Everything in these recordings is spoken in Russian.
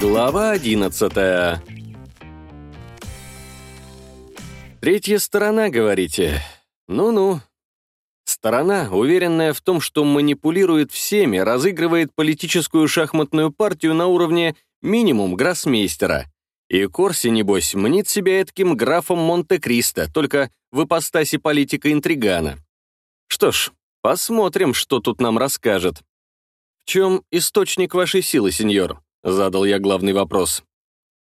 Глава одиннадцатая Третья сторона, говорите? Ну-ну. Сторона, уверенная в том, что манипулирует всеми, разыгрывает политическую шахматную партию на уровне минимум гроссмейстера. И Корси, небось, мнит себя этким графом Монте-Кристо, только в ипостаси политика-интригана. Что ж, посмотрим, что тут нам расскажет. «В чем источник вашей силы, сеньор?» — задал я главный вопрос.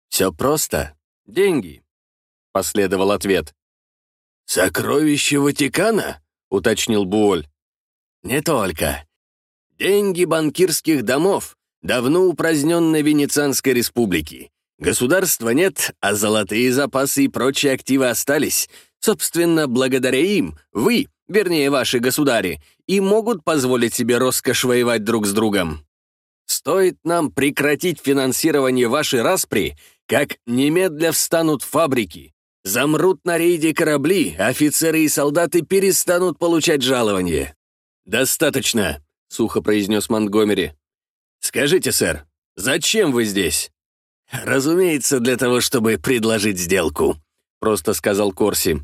«Все просто. Деньги», — последовал ответ. «Сокровище Ватикана?» — уточнил Буоль. «Не только. Деньги банкирских домов, давно упраздненной Венецианской республики. Государства нет, а золотые запасы и прочие активы остались. Собственно, благодаря им вы, вернее, ваши государи, и могут позволить себе роскошь воевать друг с другом. Стоит нам прекратить финансирование вашей распри, как немедля встанут фабрики, Замрут на рейде корабли, офицеры и солдаты перестанут получать жалование. «Достаточно», — сухо произнес Монтгомери. «Скажите, сэр, зачем вы здесь?» «Разумеется, для того, чтобы предложить сделку», — просто сказал Корси.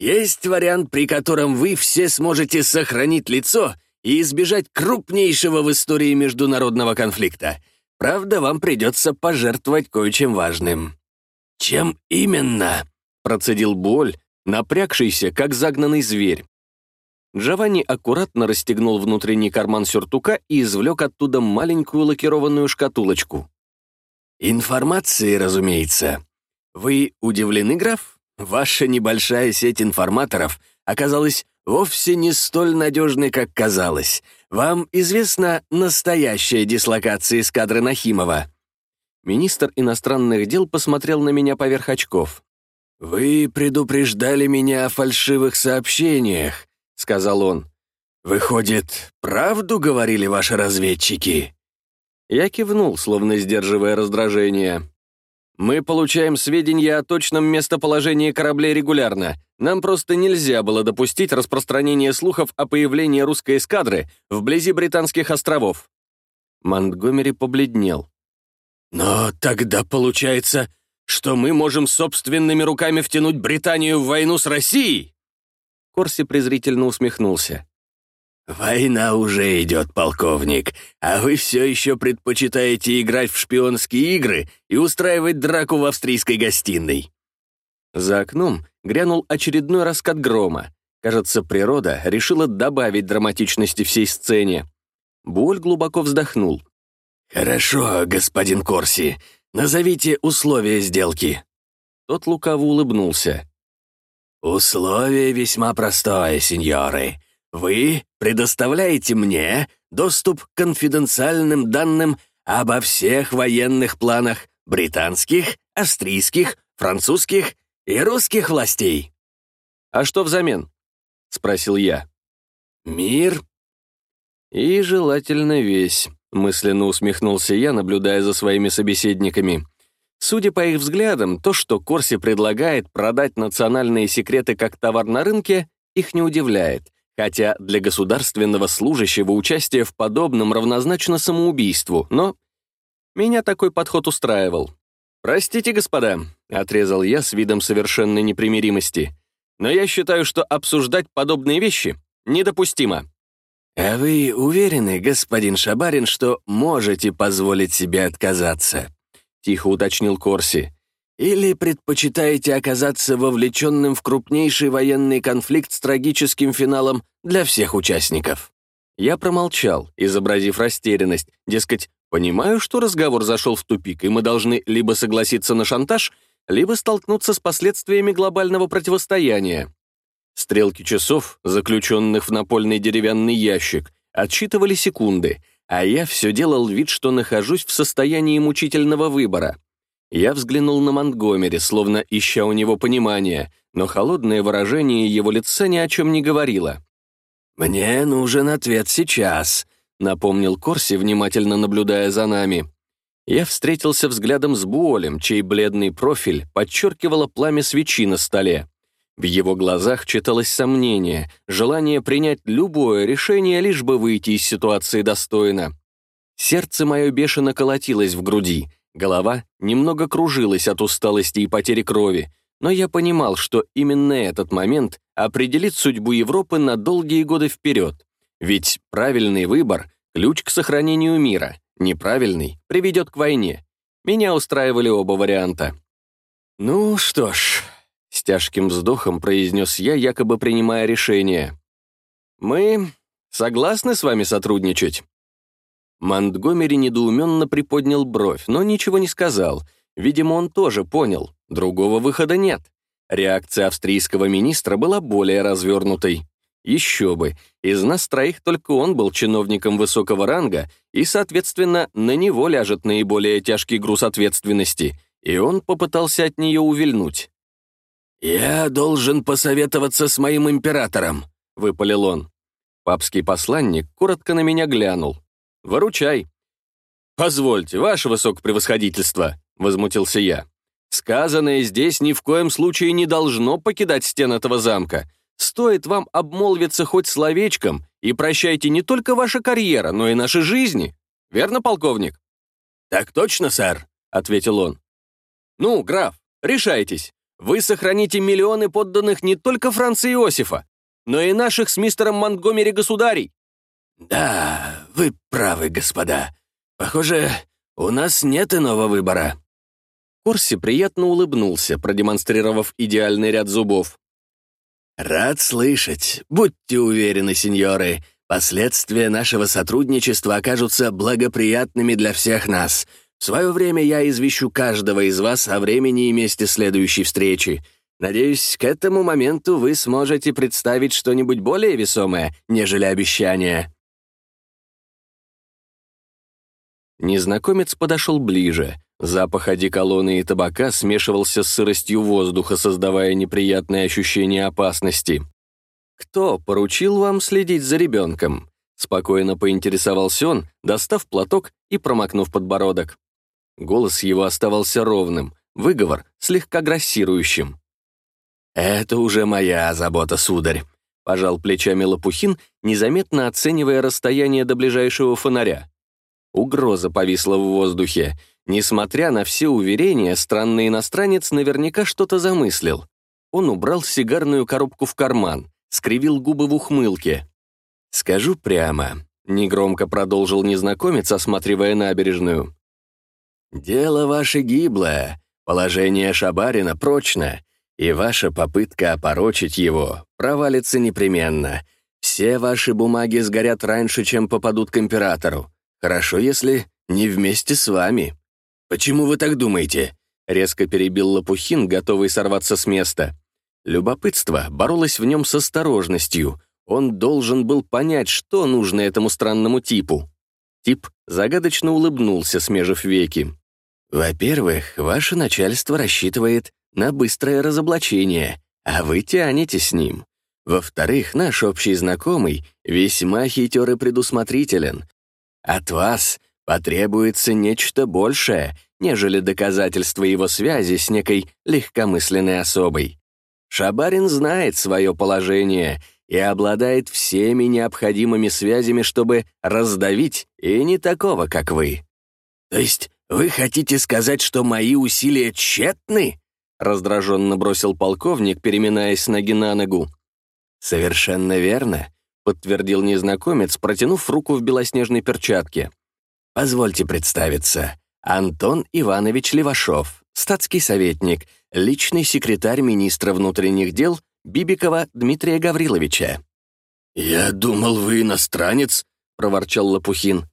«Есть вариант, при котором вы все сможете сохранить лицо и избежать крупнейшего в истории международного конфликта. Правда, вам придется пожертвовать кое-чем важным». «Чем именно?» Процедил боль, напрягшийся, как загнанный зверь. Джованни аккуратно расстегнул внутренний карман сюртука и извлек оттуда маленькую лакированную шкатулочку. «Информации, разумеется. Вы удивлены, граф? Ваша небольшая сеть информаторов оказалась вовсе не столь надежной, как казалось. Вам известна настоящая дислокация эскадры Нахимова?» Министр иностранных дел посмотрел на меня поверх очков. «Вы предупреждали меня о фальшивых сообщениях», — сказал он. «Выходит, правду говорили ваши разведчики?» Я кивнул, словно сдерживая раздражение. «Мы получаем сведения о точном местоположении кораблей регулярно. Нам просто нельзя было допустить распространение слухов о появлении русской эскадры вблизи Британских островов». Монтгомери побледнел. «Но тогда, получается, что мы можем собственными руками втянуть Британию в войну с Россией?» Корси презрительно усмехнулся. «Война уже идет, полковник, а вы все еще предпочитаете играть в шпионские игры и устраивать драку в австрийской гостиной». За окном грянул очередной раскат грома. Кажется, природа решила добавить драматичности всей сцене. Боль глубоко вздохнул. «Хорошо, господин Корси, Назовите условия сделки». Тот лукаво улыбнулся. «Условие весьма простое, сеньоры. Вы предоставляете мне доступ к конфиденциальным данным обо всех военных планах британских, австрийских, французских и русских властей». «А что взамен?» — спросил я. «Мир». «И желательно весь». Мысленно усмехнулся я, наблюдая за своими собеседниками. Судя по их взглядам, то, что Корси предлагает продать национальные секреты как товар на рынке, их не удивляет, хотя для государственного служащего участие в подобном равнозначно самоубийству, но меня такой подход устраивал. «Простите, господа», — отрезал я с видом совершенной непримиримости, «но я считаю, что обсуждать подобные вещи недопустимо». «А вы уверены, господин Шабарин, что можете позволить себе отказаться?» — тихо уточнил Корси. «Или предпочитаете оказаться вовлеченным в крупнейший военный конфликт с трагическим финалом для всех участников?» Я промолчал, изобразив растерянность, дескать, понимаю, что разговор зашел в тупик, и мы должны либо согласиться на шантаж, либо столкнуться с последствиями глобального противостояния. Стрелки часов, заключенных в напольный деревянный ящик, отсчитывали секунды, а я все делал вид, что нахожусь в состоянии мучительного выбора. Я взглянул на Монтгомери, словно ища у него понимания, но холодное выражение его лица ни о чем не говорило. «Мне нужен ответ сейчас», — напомнил Корси, внимательно наблюдая за нами. Я встретился взглядом с Буолем, чей бледный профиль подчеркивало пламя свечи на столе. В его глазах читалось сомнение, желание принять любое решение, лишь бы выйти из ситуации достойно. Сердце мое бешено колотилось в груди, голова немного кружилась от усталости и потери крови, но я понимал, что именно этот момент определит судьбу Европы на долгие годы вперед. Ведь правильный выбор — ключ к сохранению мира, неправильный — приведет к войне. Меня устраивали оба варианта. «Ну что ж», — с тяжким вздохом произнес я, якобы принимая решение. «Мы согласны с вами сотрудничать?» Монтгомери недоуменно приподнял бровь, но ничего не сказал. Видимо, он тоже понял, другого выхода нет. Реакция австрийского министра была более развернутой. Еще бы, из нас троих только он был чиновником высокого ранга, и, соответственно, на него ляжет наиболее тяжкий груз ответственности, и он попытался от нее увильнуть. «Я должен посоветоваться с моим императором», — выпалил он. Папский посланник коротко на меня глянул. «Выручай». «Позвольте, ваше высокопревосходительство», — возмутился я. «Сказанное здесь ни в коем случае не должно покидать стен этого замка. Стоит вам обмолвиться хоть словечком, и прощайте не только ваша карьера, но и наши жизни. Верно, полковник?» «Так точно, сэр», — ответил он. «Ну, граф, решайтесь. Вы сохраните миллионы подданных не только Франца Иосифа, но и наших с мистером Монтгомери государей. «Да, вы правы, господа. Похоже, у нас нет иного выбора». Корси приятно улыбнулся, продемонстрировав идеальный ряд зубов. «Рад слышать. Будьте уверены, сеньоры, последствия нашего сотрудничества окажутся благоприятными для всех нас. В свое время я извещу каждого из вас о времени и месте следующей встречи. Надеюсь, к этому моменту вы сможете представить что-нибудь более весомое, нежели обещание». Незнакомец подошел ближе. Запах одеколона и табака смешивался с сыростью воздуха, создавая неприятное ощущение опасности. «Кто поручил вам следить за ребенком?» Спокойно поинтересовался он, достав платок и промокнув подбородок. Голос его оставался ровным, выговор слегка грассирующим. «Это уже моя забота, сударь», — пожал плечами Лопухин, незаметно оценивая расстояние до ближайшего фонаря. Угроза повисла в воздухе. Несмотря на все уверения, странный иностранец наверняка что-то замыслил. Он убрал сигарную коробку в карман, скривил губы в ухмылке. «Скажу прямо», — негромко продолжил незнакомец, осматривая набережную. «Дело ваше гиблое, положение Шабарина прочно, и ваша попытка опорочить его провалится непременно. Все ваши бумаги сгорят раньше, чем попадут к императору. Хорошо, если не вместе с вами. Почему вы так думаете? Резко перебил Лопухин, готовый сорваться с места. Любопытство боролось в нем с осторожностью. Он должен был понять, что нужно этому странному типу. Тип загадочно улыбнулся, смежив веки. «Во-первых, ваше начальство рассчитывает на быстрое разоблачение, а вы тянете с ним. Во-вторых, наш общий знакомый весьма хитер и предусмотрителен, от вас потребуется нечто большее, нежели доказательство его связи с некой легкомысленной особой. Шабарин знает свое положение и обладает всеми необходимыми связями, чтобы раздавить и не такого, как вы. То есть вы хотите сказать, что мои усилия тщетны? раздраженно бросил полковник, переминаясь ноги на ногу. «Совершенно верно подтвердил незнакомец, протянув руку в белоснежной перчатке. «Позвольте представиться. Антон Иванович Левашов, статский советник, личный секретарь министра внутренних дел Бибикова Дмитрия Гавриловича». «Я думал, вы иностранец», — проворчал Лопухин.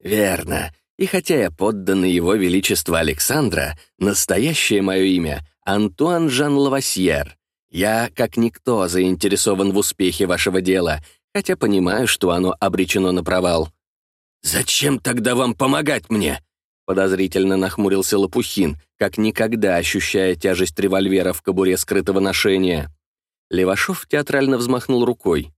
«Верно. И хотя я подданный его величества Александра, настоящее мое имя — Антуан Жан Лавасьер. Я, как никто, заинтересован в успехе вашего дела хотя понимаю, что оно обречено на провал». «Зачем тогда вам помогать мне?» Подозрительно нахмурился Лопухин, как никогда ощущая тяжесть револьвера в кобуре скрытого ношения. Левашов театрально взмахнул рукой.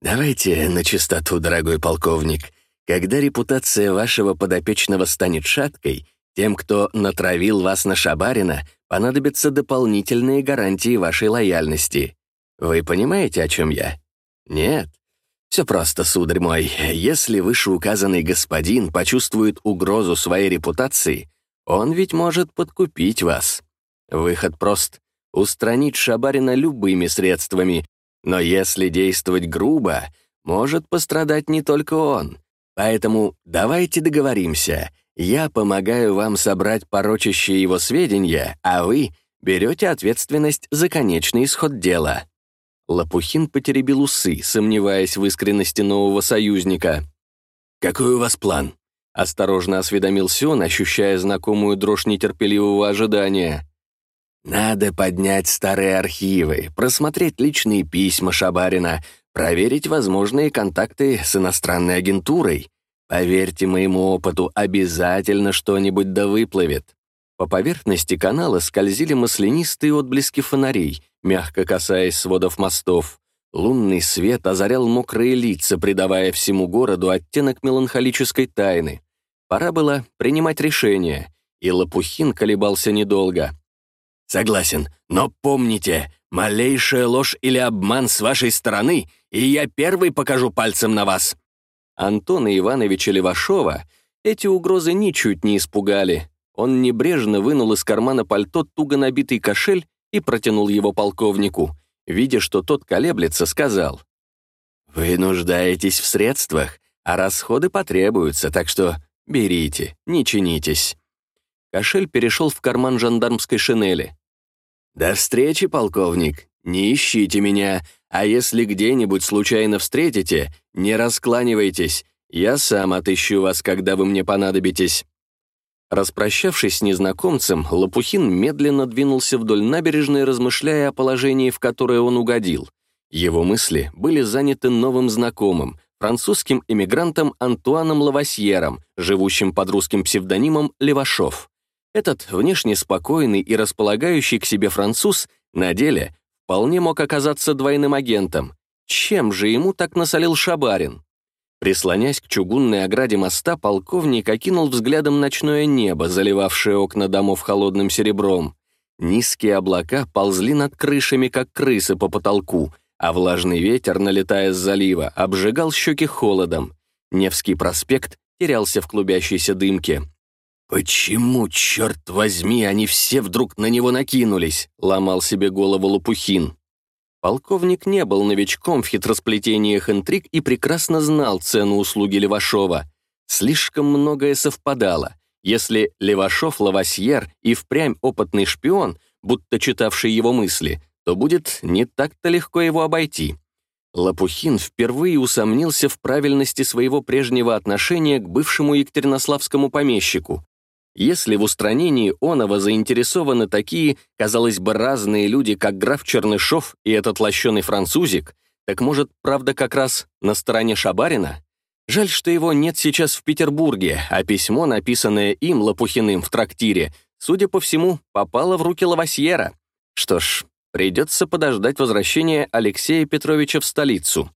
«Давайте на чистоту, дорогой полковник. Когда репутация вашего подопечного станет шаткой, тем, кто натравил вас на Шабарина, понадобятся дополнительные гарантии вашей лояльности. Вы понимаете, о чем я?» Нет. Все просто, сударь мой. Если вышеуказанный господин почувствует угрозу своей репутации, он ведь может подкупить вас. Выход прост — устранить Шабарина любыми средствами, но если действовать грубо, может пострадать не только он. Поэтому давайте договоримся. Я помогаю вам собрать порочащие его сведения, а вы берете ответственность за конечный исход дела». Лопухин потеребил усы, сомневаясь в искренности нового союзника. «Какой у вас план?» — осторожно осведомился он, ощущая знакомую дрожь нетерпеливого ожидания. «Надо поднять старые архивы, просмотреть личные письма Шабарина, проверить возможные контакты с иностранной агентурой. Поверьте моему опыту, обязательно что-нибудь да выплывет». По поверхности канала скользили маслянистые отблески фонарей, мягко касаясь сводов мостов. Лунный свет озарял мокрые лица, придавая всему городу оттенок меланхолической тайны. Пора было принимать решение, и Лопухин колебался недолго. «Согласен, но помните, малейшая ложь или обман с вашей стороны, и я первый покажу пальцем на вас». Антона Ивановича Левашова эти угрозы ничуть не испугали. Он небрежно вынул из кармана пальто туго набитый кошель и протянул его полковнику. Видя, что тот колеблется, сказал, «Вы нуждаетесь в средствах, а расходы потребуются, так что берите, не чинитесь». Кошель перешел в карман жандармской шинели. «До встречи, полковник. Не ищите меня, а если где-нибудь случайно встретите, не раскланивайтесь. Я сам отыщу вас, когда вы мне понадобитесь». Распрощавшись с незнакомцем, Лопухин медленно двинулся вдоль набережной, размышляя о положении, в которое он угодил. Его мысли были заняты новым знакомым, французским эмигрантом Антуаном Лавасьером, живущим под русским псевдонимом Левашов. Этот внешне спокойный и располагающий к себе француз на деле вполне мог оказаться двойным агентом. Чем же ему так насолил Шабарин? Прислонясь к чугунной ограде моста, полковник окинул взглядом ночное небо, заливавшее окна домов холодным серебром. Низкие облака ползли над крышами, как крысы по потолку, а влажный ветер, налетая с залива, обжигал щеки холодом. Невский проспект терялся в клубящейся дымке. «Почему, черт возьми, они все вдруг на него накинулись?» — ломал себе голову Лопухин. Полковник не был новичком в хитросплетениях интриг и прекрасно знал цену услуги Левашова. Слишком многое совпадало. Если Левашов лавасьер и впрямь опытный шпион, будто читавший его мысли, то будет не так-то легко его обойти. Лопухин впервые усомнился в правильности своего прежнего отношения к бывшему екатеринославскому помещику. Если в устранении оного заинтересованы такие, казалось бы, разные люди, как граф Чернышов и этот лощеный французик, так может, правда как раз на стороне Шабарина? Жаль, что его нет сейчас в Петербурге, а письмо, написанное им, Лопухиным, в трактире, судя по всему, попало в руки Лавасьера. Что ж, придется подождать возвращения Алексея Петровича в столицу.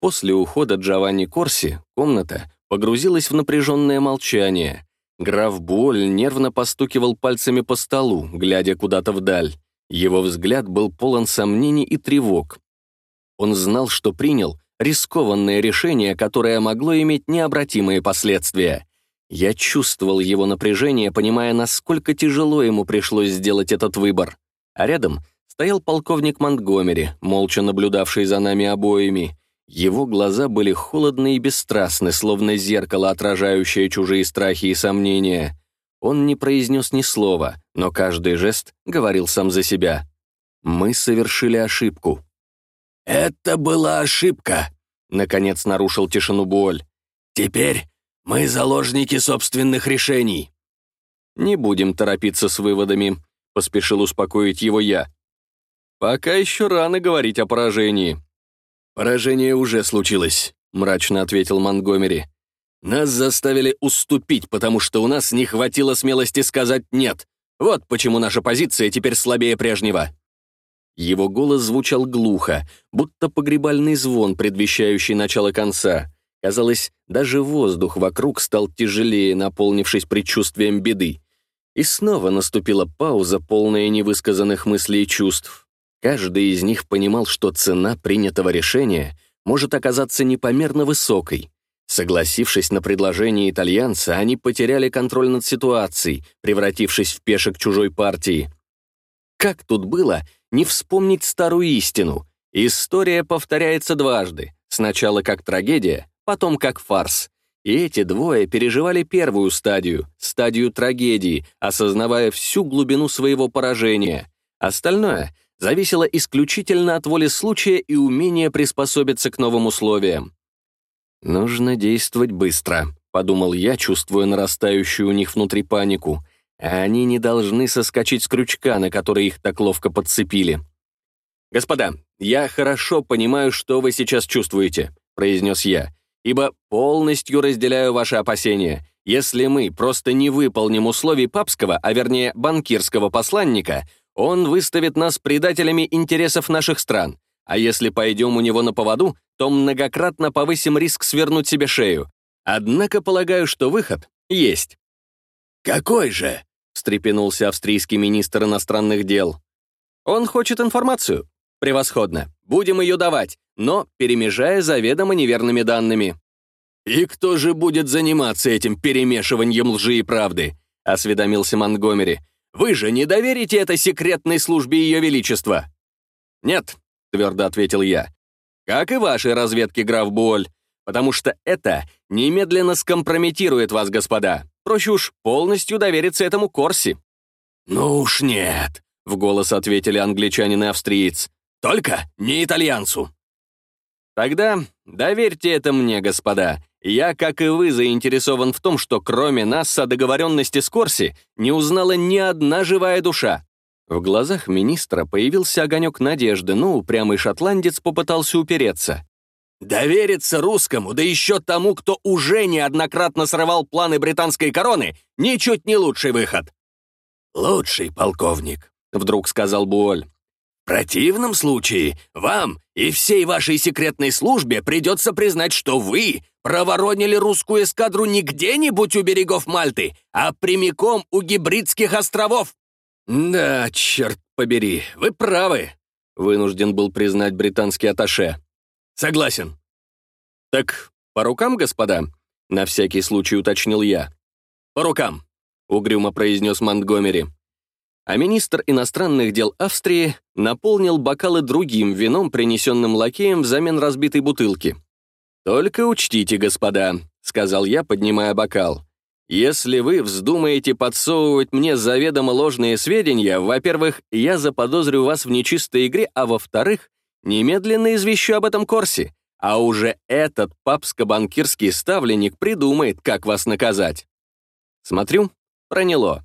После ухода Джованни Корси комната погрузилась в напряженное молчание. Граф Буоль нервно постукивал пальцами по столу, глядя куда-то вдаль. Его взгляд был полон сомнений и тревог. Он знал, что принял рискованное решение, которое могло иметь необратимые последствия. Я чувствовал его напряжение, понимая, насколько тяжело ему пришлось сделать этот выбор. А рядом стоял полковник Монтгомери, молча наблюдавший за нами обоими. Его глаза были холодны и бесстрастны, словно зеркало, отражающее чужие страхи и сомнения. Он не произнес ни слова, но каждый жест говорил сам за себя. Мы совершили ошибку. «Это была ошибка», — наконец нарушил тишину Буоль. «Теперь мы заложники собственных решений». «Не будем торопиться с выводами», — поспешил успокоить его я. «Пока еще рано говорить о поражении». «Поражение уже случилось», — мрачно ответил Монгомери. «Нас заставили уступить, потому что у нас не хватило смелости сказать «нет». Вот почему наша позиция теперь слабее прежнего». Его голос звучал глухо, будто погребальный звон, предвещающий начало конца. Казалось, даже воздух вокруг стал тяжелее, наполнившись предчувствием беды. И снова наступила пауза, полная невысказанных мыслей и чувств. Каждый из них понимал, что цена принятого решения может оказаться непомерно высокой. Согласившись на предложение итальянца, они потеряли контроль над ситуацией, превратившись в пешек чужой партии. Как тут было не вспомнить старую истину? История повторяется дважды. Сначала как трагедия, потом как фарс. И эти двое переживали первую стадию, стадию трагедии, осознавая всю глубину своего поражения. Остальное зависело исключительно от воли случая и умения приспособиться к новым условиям. «Нужно действовать быстро», — подумал я, чувствуя нарастающую у них внутри панику. они не должны соскочить с крючка, на который их так ловко подцепили. «Господа, я хорошо понимаю, что вы сейчас чувствуете», — произнес я, «ибо полностью разделяю ваши опасения. Если мы просто не выполним условий папского, а вернее банкирского посланника, он выставит нас предателями интересов наших стран. А если пойдем у него на поводу, то многократно повысим риск свернуть себе шею. Однако полагаю, что выход есть. «Какой же?» — встрепенулся австрийский министр иностранных дел. «Он хочет информацию. Превосходно. Будем ее давать, но перемежая заведомо неверными данными». «И кто же будет заниматься этим перемешиванием лжи и правды?» — осведомился Монгомери. Вы же не доверите это секретной службе Ее Величества?» «Нет», — твердо ответил я, — «как и вашей разведке, граф Буоль, потому что это немедленно скомпрометирует вас, господа. Проще уж полностью довериться этому Корси». «Ну уж нет», — в голос ответили англичанин и австриец. «Только не итальянцу». «Тогда доверьте это мне, господа, я, как и вы, заинтересован в том, что кроме нас о договоренности с Корси не узнала ни одна живая душа. В глазах министра появился огонек надежды, но упрямый шотландец попытался упереться. «Довериться русскому, да еще тому, кто уже неоднократно срывал планы британской короны, ничуть не лучший выход». «Лучший, полковник», — вдруг сказал Буоль противном случае вам и всей вашей секретной службе придется признать, что вы проворонили русскую эскадру не где-нибудь у берегов Мальты, а прямиком у Гибридских островов». «Да, черт побери, вы правы», — вынужден был признать британский аташе. «Согласен». «Так по рукам, господа?» — на всякий случай уточнил я. «По рукам», — угрюмо произнес Монтгомери а министр иностранных дел Австрии наполнил бокалы другим вином, принесенным лакеем взамен разбитой бутылки. «Только учтите, господа», — сказал я, поднимая бокал. «Если вы вздумаете подсовывать мне заведомо ложные сведения, во-первых, я заподозрю вас в нечистой игре, а во-вторых, немедленно извещу об этом Корси, а уже этот папско-банкирский ставленник придумает, как вас наказать». Смотрю, проняло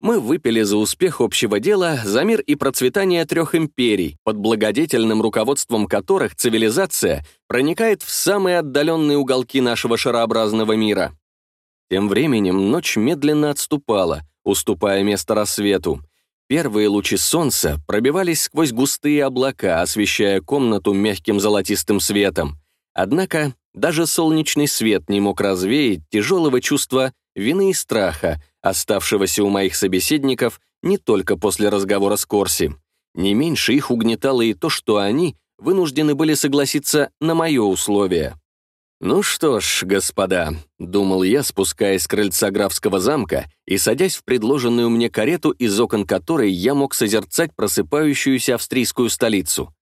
мы выпили за успех общего дела, за мир и процветание трех империй, под благодетельным руководством которых цивилизация проникает в самые отдаленные уголки нашего шарообразного мира. Тем временем ночь медленно отступала, уступая место рассвету. Первые лучи солнца пробивались сквозь густые облака, освещая комнату мягким золотистым светом. Однако даже солнечный свет не мог развеять тяжелого чувства вины и страха, оставшегося у моих собеседников не только после разговора с Корси. Не меньше их угнетало и то, что они вынуждены были согласиться на мое условие. «Ну что ж, господа», — думал я, спускаясь с крыльца графского замка и садясь в предложенную мне карету, из окон которой я мог созерцать просыпающуюся австрийскую столицу.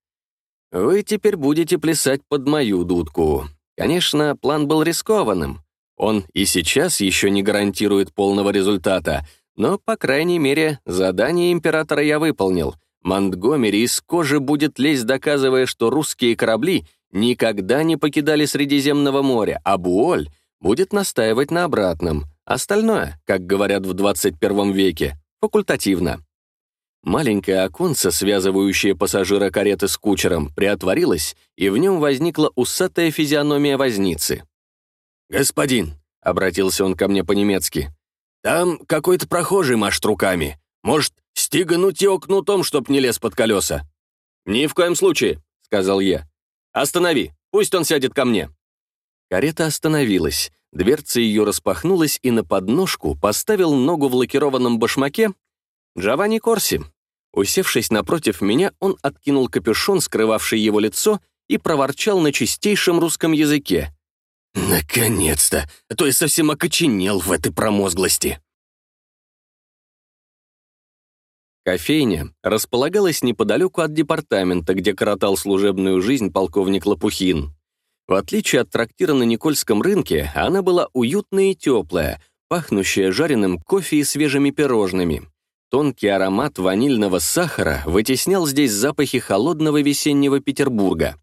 «Вы теперь будете плясать под мою дудку. Конечно, план был рискованным. Он и сейчас еще не гарантирует полного результата, но, по крайней мере, задание императора я выполнил. Монтгомери из кожи будет лезть, доказывая, что русские корабли никогда не покидали Средиземного моря, а Буоль будет настаивать на обратном. Остальное, как говорят в 21 веке, факультативно. Маленькое оконце, связывающее пассажира кареты с кучером, приотворилось, и в нем возникла усатая физиономия возницы. «Господин», — обратился он ко мне по-немецки, «там какой-то прохожий машет руками. Может, стигануть его кнутом, чтоб не лез под колеса?» «Ни в коем случае», — сказал я. «Останови, пусть он сядет ко мне». Карета остановилась, дверца ее распахнулась, и на подножку поставил ногу в лакированном башмаке Джованни Корси. Усевшись напротив меня, он откинул капюшон, скрывавший его лицо, и проворчал на чистейшем русском языке. «Наконец-то! А то я совсем окоченел в этой промозглости!» Кофейня располагалась неподалеку от департамента, где коротал служебную жизнь полковник Лопухин. В отличие от трактира на Никольском рынке, она была уютная и теплая, пахнущая жареным кофе и свежими пирожными. Тонкий аромат ванильного сахара вытеснял здесь запахи холодного весеннего Петербурга.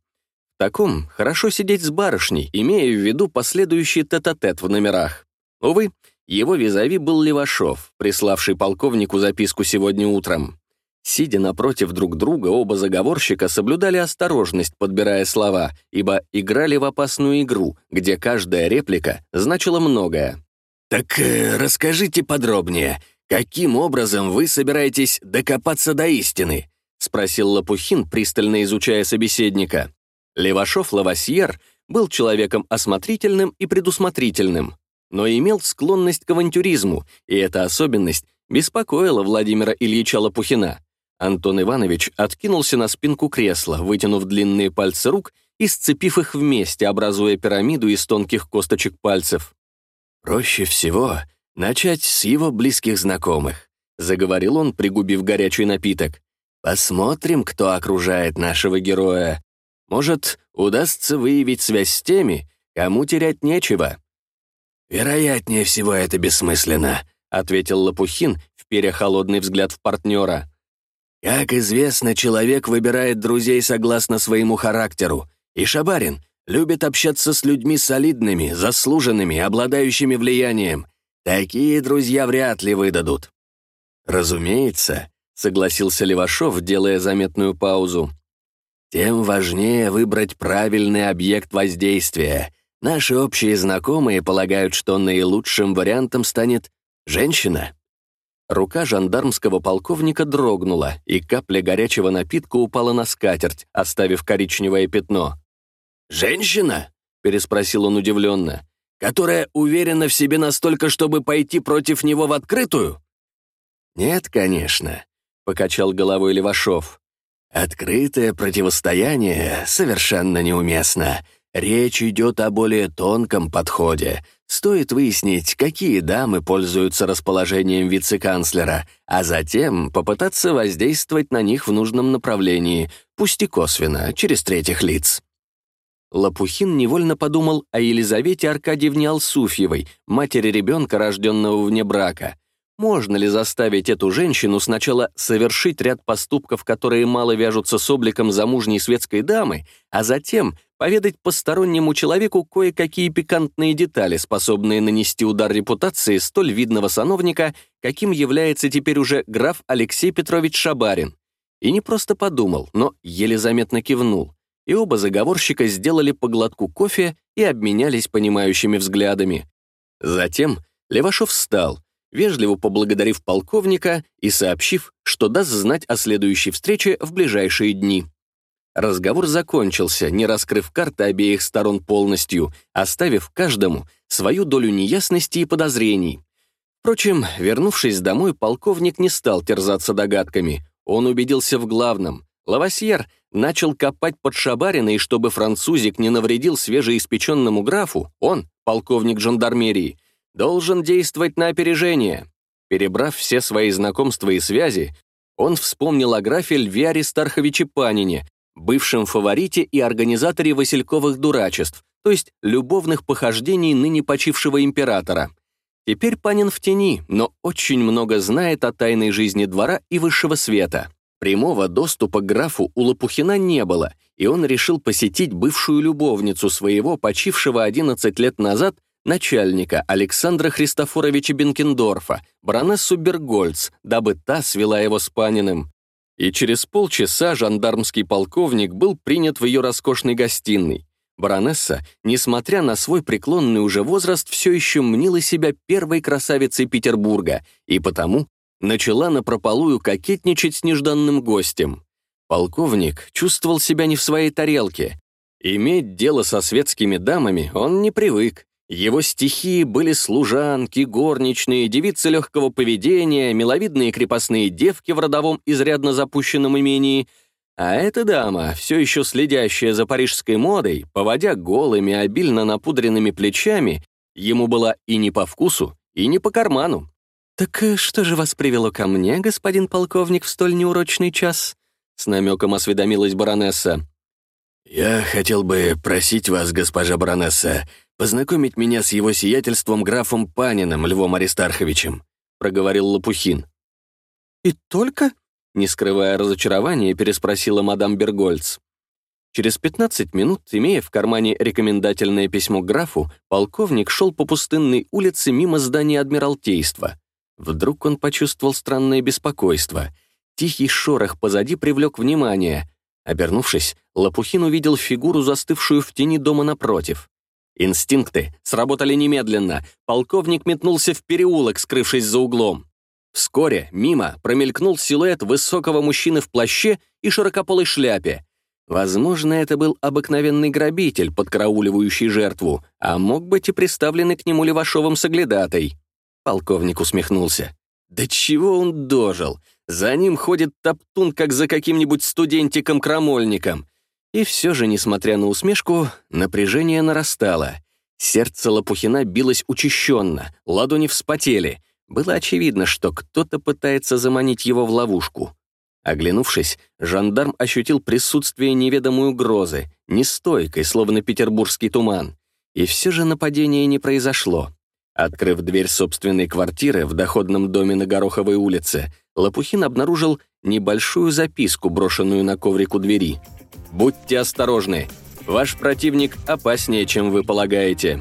Таком хорошо сидеть с барышней, имея в виду последующий тет-а-тет -тет в номерах. Увы, его визави был Левашов, приславший полковнику записку сегодня утром. Сидя напротив друг друга, оба заговорщика соблюдали осторожность, подбирая слова, ибо играли в опасную игру, где каждая реплика значила многое. «Так э, расскажите подробнее, каким образом вы собираетесь докопаться до истины?» — спросил Лопухин, пристально изучая собеседника. Левашов Лавасьер был человеком осмотрительным и предусмотрительным, но имел склонность к авантюризму, и эта особенность беспокоила Владимира Ильича Лопухина. Антон Иванович откинулся на спинку кресла, вытянув длинные пальцы рук и сцепив их вместе, образуя пирамиду из тонких косточек пальцев. «Проще всего начать с его близких знакомых», заговорил он, пригубив горячий напиток. «Посмотрим, кто окружает нашего героя. Может, удастся выявить связь с теми, кому терять нечего». «Вероятнее всего, это бессмысленно», — ответил Лопухин, вперя холодный взгляд в партнера. Как известно, человек выбирает друзей согласно своему характеру, и Шабарин любит общаться с людьми солидными, заслуженными, обладающими влиянием. Такие друзья вряд ли выдадут. Разумеется, согласился Левашов, делая заметную паузу. Тем важнее выбрать правильный объект воздействия. Наши общие знакомые полагают, что наилучшим вариантом станет женщина. Рука жандармского полковника дрогнула, и капля горячего напитка упала на скатерть, оставив коричневое пятно. «Женщина?» — переспросил он удивленно. «Которая уверена в себе настолько, чтобы пойти против него в открытую?» «Нет, конечно», — покачал головой Левашов. «Открытое противостояние совершенно неуместно. Речь идет о более тонком подходе. Стоит выяснить, какие дамы пользуются расположением вице-канцлера, а затем попытаться воздействовать на них в нужном направлении, пусть и косвенно, через третьих лиц. Лопухин невольно подумал о Елизавете Аркадьевне Алсуфьевой, матери ребенка, рожденного вне брака. Можно ли заставить эту женщину сначала совершить ряд поступков, которые мало вяжутся с обликом замужней светской дамы, а затем поведать постороннему человеку кое-какие пикантные детали, способные нанести удар репутации столь видного сановника, каким является теперь уже граф Алексей Петрович Шабарин? И не просто подумал, но еле заметно кивнул. И оба заговорщика сделали по глотку кофе и обменялись понимающими взглядами. Затем Левашов встал, вежливо поблагодарив полковника и сообщив, что даст знать о следующей встрече в ближайшие дни. Разговор закончился, не раскрыв карты обеих сторон полностью, оставив каждому свою долю неясности и подозрений. Впрочем, вернувшись домой, полковник не стал терзаться догадками. Он убедился в главном. Лавасьер начал копать под Шабарина, и чтобы французик не навредил свежеиспеченному графу, он, полковник жандармерии, должен действовать на опережение. Перебрав все свои знакомства и связи, он вспомнил о графе Льве Аристарховиче Панине, бывшем фаворите и организаторе васильковых дурачеств, то есть любовных похождений ныне почившего императора. Теперь Панин в тени, но очень много знает о тайной жизни двора и высшего света. Прямого доступа к графу у Лопухина не было, и он решил посетить бывшую любовницу своего, почившего 11 лет назад, начальника Александра Христофоровича Бенкендорфа, баронессу Бергольц, дабы та свела его с Паниным. И через полчаса жандармский полковник был принят в ее роскошной гостиной. Баронесса, несмотря на свой преклонный уже возраст, все еще мнила себя первой красавицей Петербурга и потому начала напропалую кокетничать с нежданным гостем. Полковник чувствовал себя не в своей тарелке. Иметь дело со светскими дамами он не привык Его стихии были служанки, горничные, девицы легкого поведения, миловидные крепостные девки в родовом изрядно запущенном имении — а эта дама, все еще следящая за парижской модой, поводя голыми, обильно напудренными плечами, ему была и не по вкусу, и не по карману. «Так э, что же вас привело ко мне, господин полковник, в столь неурочный час?» С намеком осведомилась баронесса. «Я хотел бы просить вас, госпожа баронесса, познакомить меня с его сиятельством графом Паниным Львом Аристарховичем», проговорил Лопухин. «И только?» Не скрывая разочарования, переспросила мадам Бергольц. Через 15 минут, имея в кармане рекомендательное письмо графу, полковник шел по пустынной улице мимо здания Адмиралтейства. Вдруг он почувствовал странное беспокойство. Тихий шорох позади привлек внимание. Обернувшись, Лопухин увидел фигуру, застывшую в тени дома напротив. Инстинкты сработали немедленно. Полковник метнулся в переулок, скрывшись за углом. Вскоре мимо промелькнул силуэт высокого мужчины в плаще и широкополой шляпе. Возможно, это был обыкновенный грабитель, подкарауливающий жертву, а мог быть и приставленный к нему левашовым соглядатой. Полковник усмехнулся. Да чего он дожил? За ним ходит топтун, как за каким-нибудь студентиком-крамольником. И все же, несмотря на усмешку, напряжение нарастало. Сердце Лопухина билось учащенно, ладони вспотели — было очевидно, что кто-то пытается заманить его в ловушку. Оглянувшись, жандарм ощутил присутствие неведомой угрозы, нестойкой, словно петербургский туман. И все же нападение не произошло. Открыв дверь собственной квартиры в доходном доме на Гороховой улице, Лопухин обнаружил небольшую записку, брошенную на коврик у двери. «Будьте осторожны. Ваш противник опаснее, чем вы полагаете».